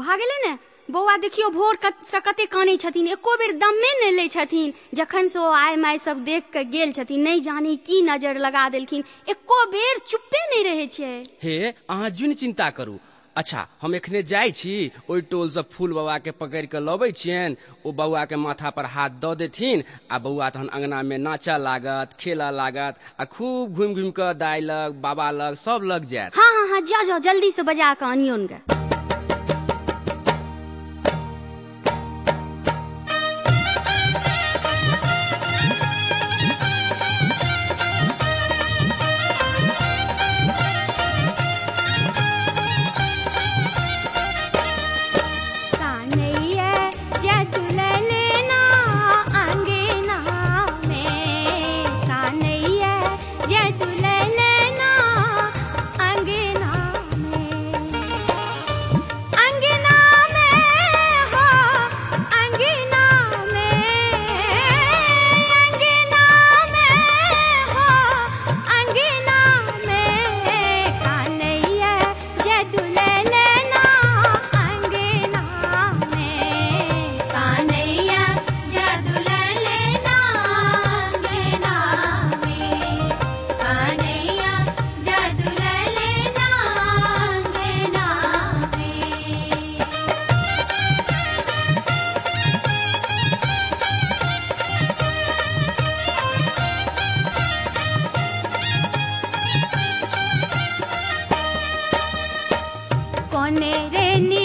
भागले ने? बौआ देखियो भोर कत- से कते कानै छथिन। एको बेर दमे नहि लै छथिन। जखन से ओ आइ माय सब देख के गेल छथिन नहि जाने की नज़र लगा देलखिन। एको बेर चुप्पे नहि रहै छै। हे अहाँ जुन चिंता करू। अच्छा हम एखने जाइ छी ओहि टोल से फूल बाबा के पकड़ के लबै छियनि। ओ के माथा पर हाथ दऽ देथिन आ बौआ तहन अंगना में नाचऽ लागत खेलऽ लागत आ खूब घुमि घुमि कऽ दाइ लग बाबा लग सब लग जायत। हाँ हाँ हाँ जाओ जाओ जल्दी से बजा के अनियोन गे। कोने रे निराशी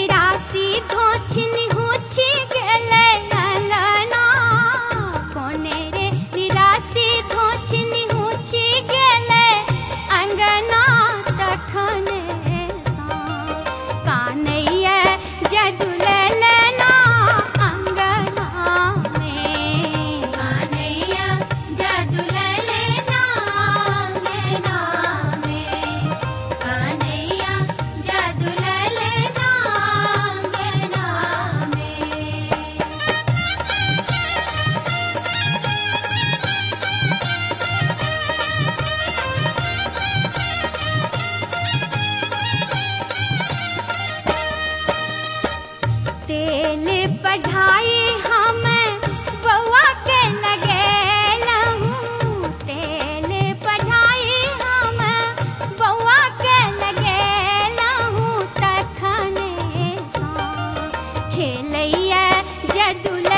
जडु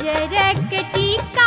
काजर के टीका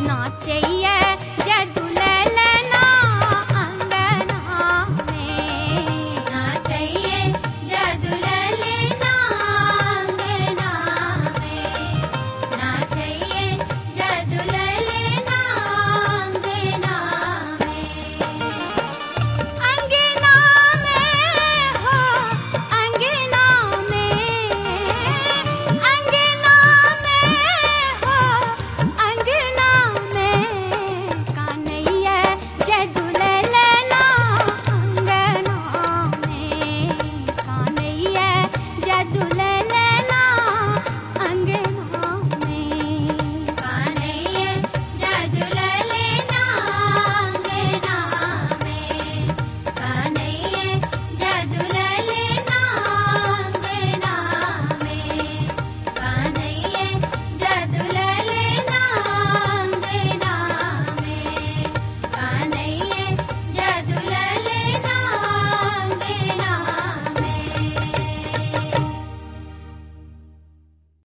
not say